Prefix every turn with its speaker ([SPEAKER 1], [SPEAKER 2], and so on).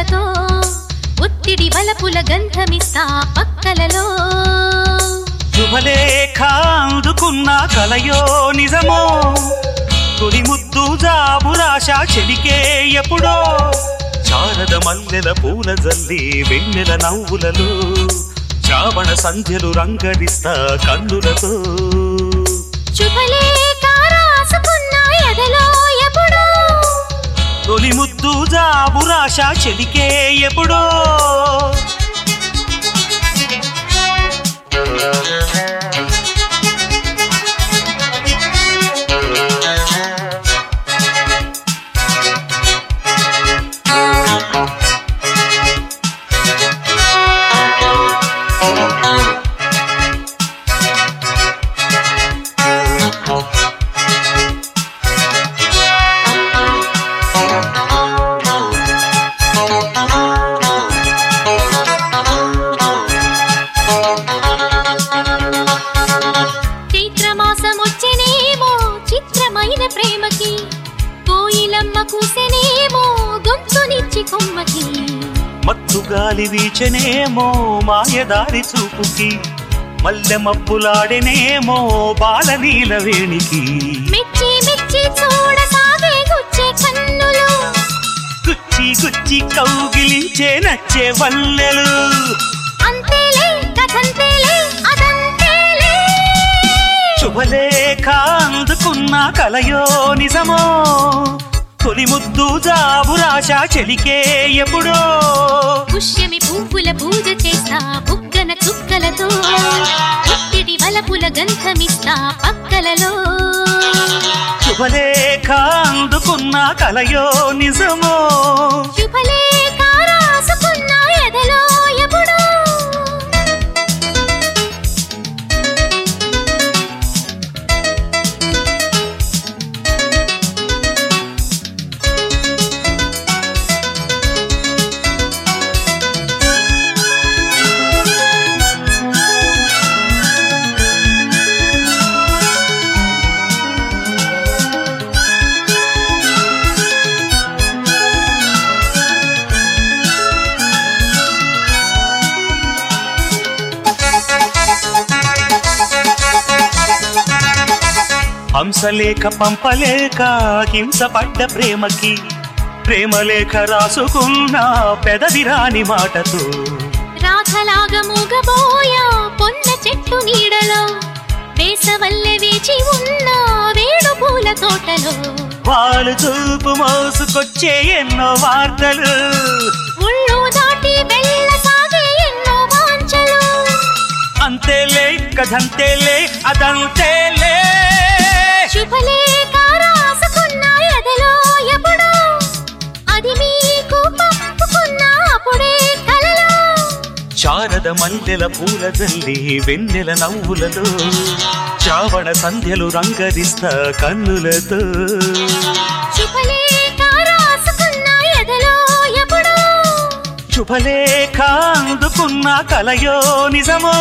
[SPEAKER 1] పూలతో ఒత్తిడి వలపుల గంధమిస్తా పక్కలలో.
[SPEAKER 2] శుభలేఖ అందుకున్న కలయో నిజమో తొలి ముద్దు జాబురాశ చెలికే ఎప్పుడో. శారద మల్లెల పూల జల్లి వెన్నెల నవ్వులలు చావణ సంధ్యలు రంగరిస్తా కన్నులతో.
[SPEAKER 1] శుభలే
[SPEAKER 2] తొలి ముద్దు జాబురాశ చెలికే ఎప్పుడో.
[SPEAKER 1] కూసెనేమో గొంతునిచ్చి కొమ్మకి.
[SPEAKER 2] మత్తు గాలి వీచనేమో మాయదారి చూపుకి. మల్లె మబ్బులాడెనేమో బాలనీల వేణికి.
[SPEAKER 1] మెచ్చి మెచ్చి చూడసాగే గుచ్చే కన్నులు.
[SPEAKER 2] గుచ్చి గుచ్చి కౌగిలించే నచ్చే వల్లెలు.
[SPEAKER 1] అంతేలే కథంతేలే అదంతేలే.
[SPEAKER 2] శుభలేఖ అందుకున్న కలయో నిజమో. తొలి ముద్దు జాబురాశ చెలికే ఎప్పుడో.
[SPEAKER 1] పుష్యమి పువ్వుల పూజ చేస్తా బుగ్గన చుక్కలతో. పుట్టిడి వలపుల గంధమిస్తా పక్కలలో.
[SPEAKER 2] శుభలేఖ అందుకున్న కలయో నిజమో.
[SPEAKER 1] శుభలేఖ
[SPEAKER 2] హంసలేఖ పంపలేక హింసపడ్డ ప్రేమకి ప్రేమలేఖ రాసుకున్న పెదవి రాని మాటతో.
[SPEAKER 1] రాధలాగా మూగబోయా పొన్న చెట్టు నీడలో వేసవల్లె వేచి ఉన్న వేడు పూల తోటలో.
[SPEAKER 2] వాళ్ళు చూపు మోసుకొచ్చే ఎన్నో వార్తలు.
[SPEAKER 1] ఒళ్ళు దాటి వెళ్ళసాగే ఎన్నో వాంఛలు.
[SPEAKER 2] అంతేలే కథంతేలే అదంతేలే
[SPEAKER 1] శుభలేఖ రాసుకున్న ఎదలో ఎప్పుడో అది మీకు పంపుకున్న అప్పుడే కలలో
[SPEAKER 2] శారద మల్లెల పూల వెన్నెల నవ్వులతో శ్రావణ సంధ్యలు రంగరిస్తా కన్నులతో. శుభలేఖ అందుకున్న కలయో నిజమో